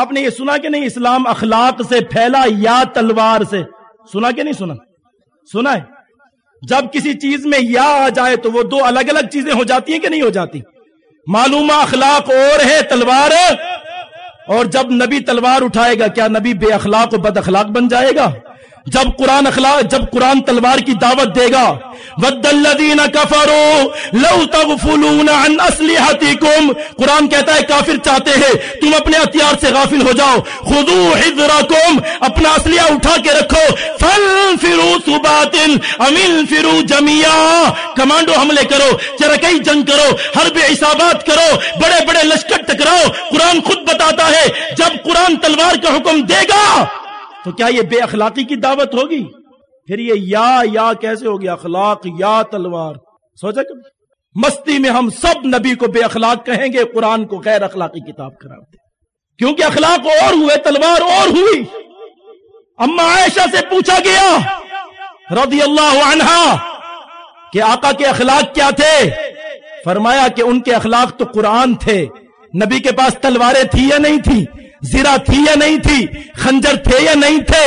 آپ نے یہ سنا کہ نہیں اسلام اخلاق سے پھیلا یا تلوار سے؟ سنا کہ نہیں سنا؟ سنا ہے۔ جب کسی چیز میں یا آ جائے تو وہ دو الگ الگ چیزیں ہو جاتی ہیں کہ نہیں ہو جاتی؟ معلومہ اخلاق اور ہے تلوار، اور جب نبی تلوار اٹھائے گا، کیا نبی بے اخلاق و بد اخلاق بن جائے گا؟ جب قرآن اخلاق، جب قرآن تلوار کی دعوت دے گا، ود الذین کفروا لو تغفلون عن اسلحتکم قرآن کہتا ہے، کافر چاہتے ہیں، تم اپنے ہتھیار سے غافل ہو جاؤ۔ خذوا حذرکم اپنا اسلحہ اٹھا کے رکھو۔ فانفروا ثبات، ام انفروا جميعا۔ کمانڈو حملے کرو، چرکئی جنگ کرو، حرب عصابات کرو، بڑے بڑے لشکر ٹکراؤ۔ قرآن خود بتاتا ہے، جب قرآن تلوار کا حکم دے گا تو کیا یہ بے اخلاقی کی دعوت ہوگی؟ پھر یہ یا یا کیسے ہوگی؟ اخلاق، یا تلوار۔ سوچا کبھی؟ مستی میں ہم سب نبی کو بے اخلاق کہیں گے، قرآن کو غیر اخلاقی کتاب قرار دیں کیونکہ اخلاق اور ہوئے، تلوار اور ہوئی۔ اما عائشہ سے پوچھا گیا، رضی اللہ عنہا، کہ آقا کے اخلاق کیا تھے؟ فرمایا کہ ان کے اخلاق تو قرآن تھے۔ نبی کے پاس تلواریں تھی یا نہیں تھی زیرا تھی یا نہیں تھی؟ خنجر تھے یا نہیں تھے؟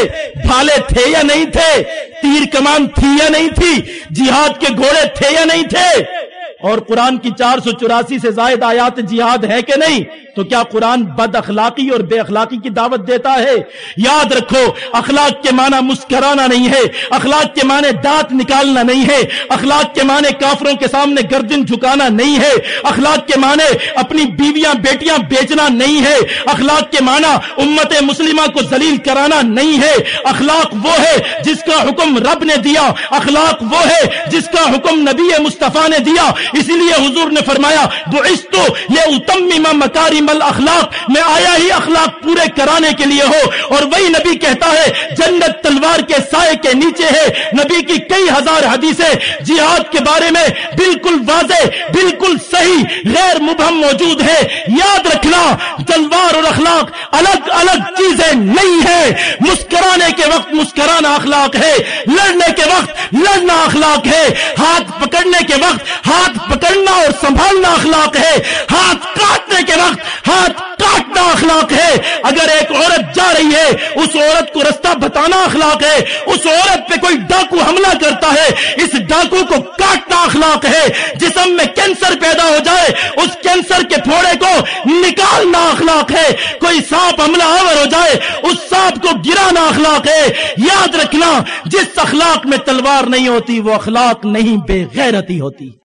بھالے تھے یا نہیں تھے؟ تیر کمان تھی یا نہیں تھی؟ جہاد کے گھوڑے تھے یا نہیں تھے؟ اور قرآن کی چار سو چوراسی سے زائد آیات جہاد ہے کہ نہیں؟ تو کیا قرآن بد اخلاقی اور بے اخلاقی کی دعوت دیتا ہے؟ یاد رکھو، اخلاق کے معنی مسکرانا نہیں ہے، اخلاق کے معنی دانت نکالنا نہیں ہے، اخلاق کے معنی کافروں کے سامنے گردن جھکانا نہیں ہے، اخلاق کے معنی اپنی بیویاں، بیٹیاں بیچنا نہیں ہے، اخلاق کے معنی امت مسلمہ کو ذلیل کرانا نہیں ہے۔ اخلاق وہ ہے جس کا حکم رب نے دیا، اخلاق وہ ہے جس کا حکم نبی مصطفیٰ نے دیا۔ اسی لیے حضور نے فرمایا بعثتو لاتمم مکارم الاخلاق میں آیا ہی اخلاق پورے کرانے کے لیے ہو۔ اور وہی نبی کہتا ہے، جنت تلوار کے سائے کے نیچے ہے۔ نبی کی کئی ہزار حدیثیں جہاد کے بارے میں بالکل واضح، بالکل صحیح غیر مبہم موجود ہے۔ یاد رکھنا، تلوار اور اخلاق الگ الگ چیزیں نہیں ہے مسکرانے کے وقت مسکرانا اخلاق ہے، لڑنے کے وقت لڑنا اخلاق ہے۔ ہاتھ پکڑنے کے وقت ہاتھ پکڑنا اور سنبھالنا اخلاق ہے۔ ہاتھ کاٹنے کے وقت ہاتھ کاٹنا اخلاق ہے۔ اگر ایک عورت جا رہی ہے، اس عورت کو رستہ بتانا اخلاق ہے۔ اس عورت پہ کوئی ڈاکو حملہ کرتا ہے، اس ڈاکو کو کاٹنا اخلاق ہے۔ جسم میں کینسر پیدا ہو جائے، اس کینسر کے پھوڑے کو نکالنا اخلاق ہے، کوئی سانپ حملہ آور ہو جائے، اس سانپ کو گرانا اخلاق ہے۔ یاد رکھنا، جس اخلاق میں تلوار نہیں ہوتی، وہ اخلاق نہیں، بے غیرتی ہوتی۔